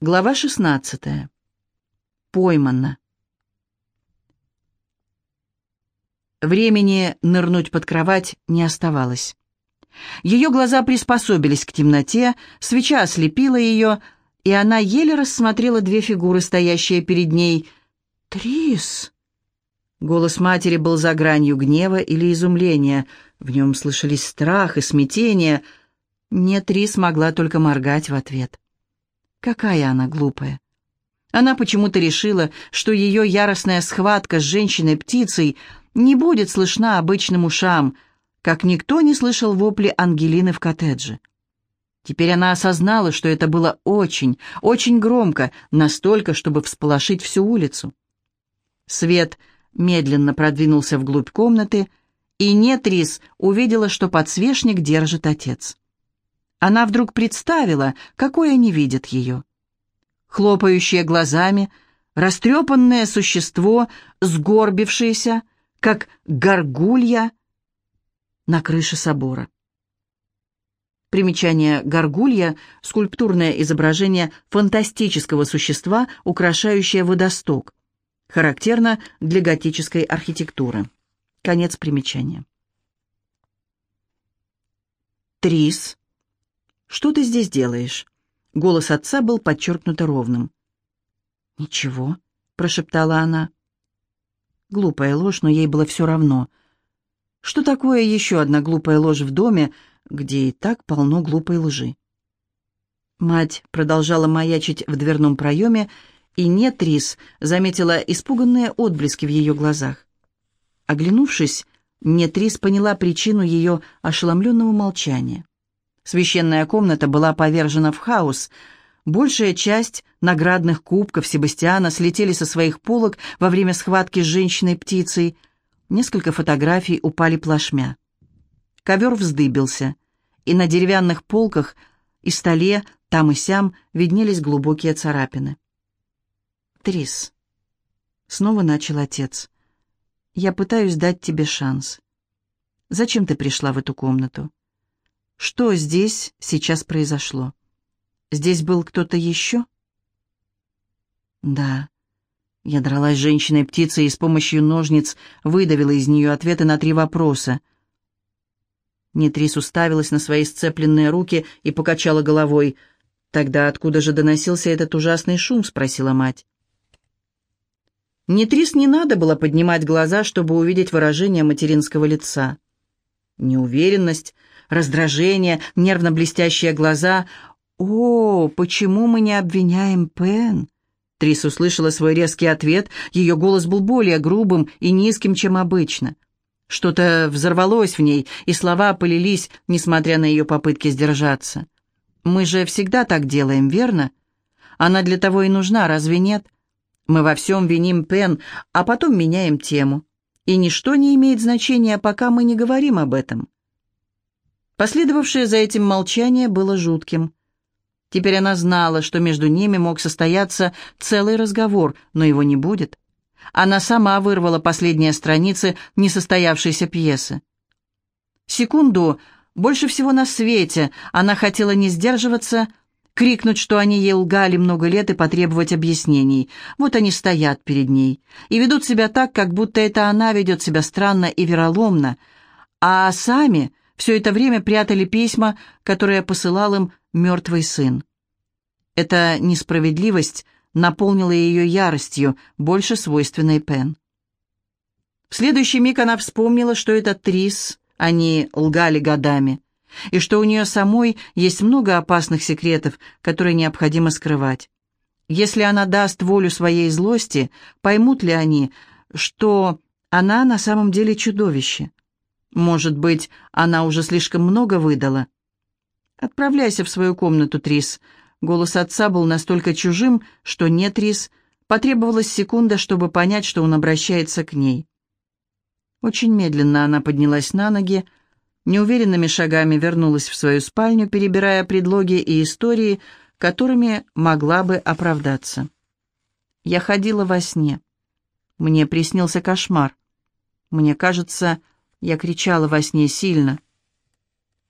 Глава 16. Поймана. Времени нырнуть под кровать не оставалось. Ее глаза приспособились к темноте, свеча ослепила ее, и она еле рассмотрела две фигуры, стоящие перед ней. «Трис!» Голос матери был за гранью гнева или изумления. В нем слышались страх и смятение. Не Трис могла только моргать в ответ. Какая она глупая. Она почему-то решила, что ее яростная схватка с женщиной-птицей не будет слышна обычным ушам, как никто не слышал вопли Ангелины в коттедже. Теперь она осознала, что это было очень, очень громко, настолько, чтобы всполошить всю улицу. Свет медленно продвинулся вглубь комнаты, и Нетрис увидела, что подсвечник держит отец. Она вдруг представила, какое не видит ее. Хлопающее глазами, растрепанное существо, сгорбившееся, как горгулья на крыше собора. Примечание «горгулья» — скульптурное изображение фантастического существа, украшающее водосток. Характерно для готической архитектуры. Конец примечания. Трис «Что ты здесь делаешь?» Голос отца был подчеркнуто ровным. «Ничего», — прошептала она. Глупая ложь, но ей было все равно. Что такое еще одна глупая ложь в доме, где и так полно глупой лжи? Мать продолжала маячить в дверном проеме, и нет Рис заметила испуганные отблески в ее глазах. Оглянувшись, Нетрис поняла причину ее ошеломленного молчания. Священная комната была повержена в хаос. Большая часть наградных кубков Себастьяна слетели со своих полок во время схватки с женщиной-птицей. Несколько фотографий упали плашмя. Ковер вздыбился, и на деревянных полках и столе там и сям виднелись глубокие царапины. «Трис», — снова начал отец, — «я пытаюсь дать тебе шанс. Зачем ты пришла в эту комнату?» Что здесь сейчас произошло? Здесь был кто-то еще? Да. Я дралась с женщиной-птицей и с помощью ножниц выдавила из нее ответы на три вопроса. Нетрис уставилась на свои сцепленные руки и покачала головой. «Тогда откуда же доносился этот ужасный шум?» — спросила мать. Нетрис не надо было поднимать глаза, чтобы увидеть выражение материнского лица. Неуверенность, раздражение, нервно блестящие глаза. «О, почему мы не обвиняем Пен?» Трис услышала свой резкий ответ, ее голос был более грубым и низким, чем обычно. Что-то взорвалось в ней, и слова полились, несмотря на ее попытки сдержаться. «Мы же всегда так делаем, верно? Она для того и нужна, разве нет? Мы во всем виним Пен, а потом меняем тему. И ничто не имеет значения, пока мы не говорим об этом. Последовавшее за этим молчание было жутким. Теперь она знала, что между ними мог состояться целый разговор, но его не будет. Она сама вырвала последние страницы несостоявшейся пьесы. Секунду, больше всего на свете, она хотела не сдерживаться, крикнуть, что они ей лгали много лет и потребовать объяснений. Вот они стоят перед ней и ведут себя так, как будто это она ведет себя странно и вероломно, а сами все это время прятали письма, которые посылал им мертвый сын. Эта несправедливость наполнила ее яростью, больше свойственной Пен. В следующий миг она вспомнила, что это Трис, они лгали годами, и что у нее самой есть много опасных секретов, которые необходимо скрывать. Если она даст волю своей злости, поймут ли они, что она на самом деле чудовище? Может быть, она уже слишком много выдала? «Отправляйся в свою комнату, Трис». Голос отца был настолько чужим, что не Трис. Потребовалась секунда, чтобы понять, что он обращается к ней. Очень медленно она поднялась на ноги, неуверенными шагами вернулась в свою спальню, перебирая предлоги и истории, которыми могла бы оправдаться. Я ходила во сне. Мне приснился кошмар. Мне кажется, я кричала во сне сильно.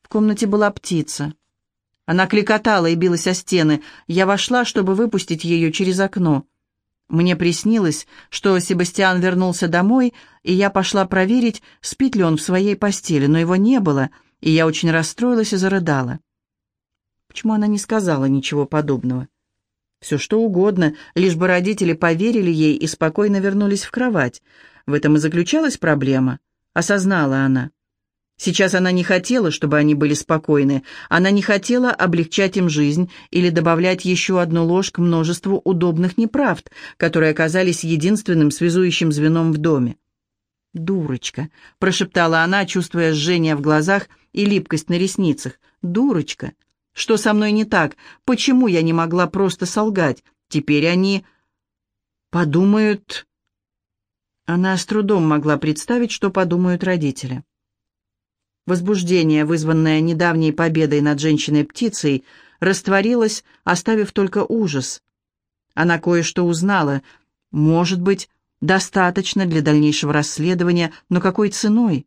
В комнате была птица. Она кликотала и билась о стены. Я вошла, чтобы выпустить ее через окно. Мне приснилось, что Себастьян вернулся домой, и я пошла проверить, спит ли он в своей постели, но его не было, и я очень расстроилась и зарыдала. Почему она не сказала ничего подобного? Все что угодно, лишь бы родители поверили ей и спокойно вернулись в кровать. В этом и заключалась проблема, осознала она. Сейчас она не хотела, чтобы они были спокойны. Она не хотела облегчать им жизнь или добавлять еще одну ложь к множеству удобных неправд, которые оказались единственным связующим звеном в доме. «Дурочка», — прошептала она, чувствуя жжение в глазах и липкость на ресницах. «Дурочка! Что со мной не так? Почему я не могла просто солгать? Теперь они подумают...» Она с трудом могла представить, что подумают родители. Возбуждение, вызванное недавней победой над женщиной-птицей, растворилось, оставив только ужас. Она кое-что узнала. Может быть, достаточно для дальнейшего расследования, но какой ценой?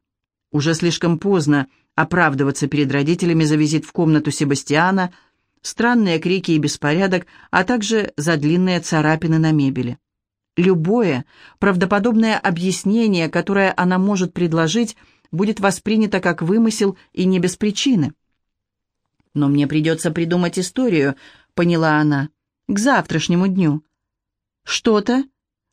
Уже слишком поздно оправдываться перед родителями за визит в комнату Себастьяна, странные крики и беспорядок, а также за длинные царапины на мебели. Любое правдоподобное объяснение, которое она может предложить, будет воспринято как вымысел и не без причины. «Но мне придется придумать историю», — поняла она, — «к завтрашнему дню». «Что-то,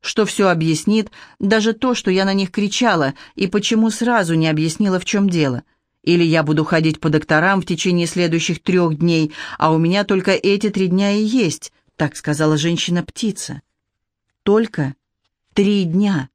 что все объяснит, даже то, что я на них кричала, и почему сразу не объяснила, в чем дело. Или я буду ходить по докторам в течение следующих трех дней, а у меня только эти три дня и есть», — так сказала женщина-птица. «Только три дня».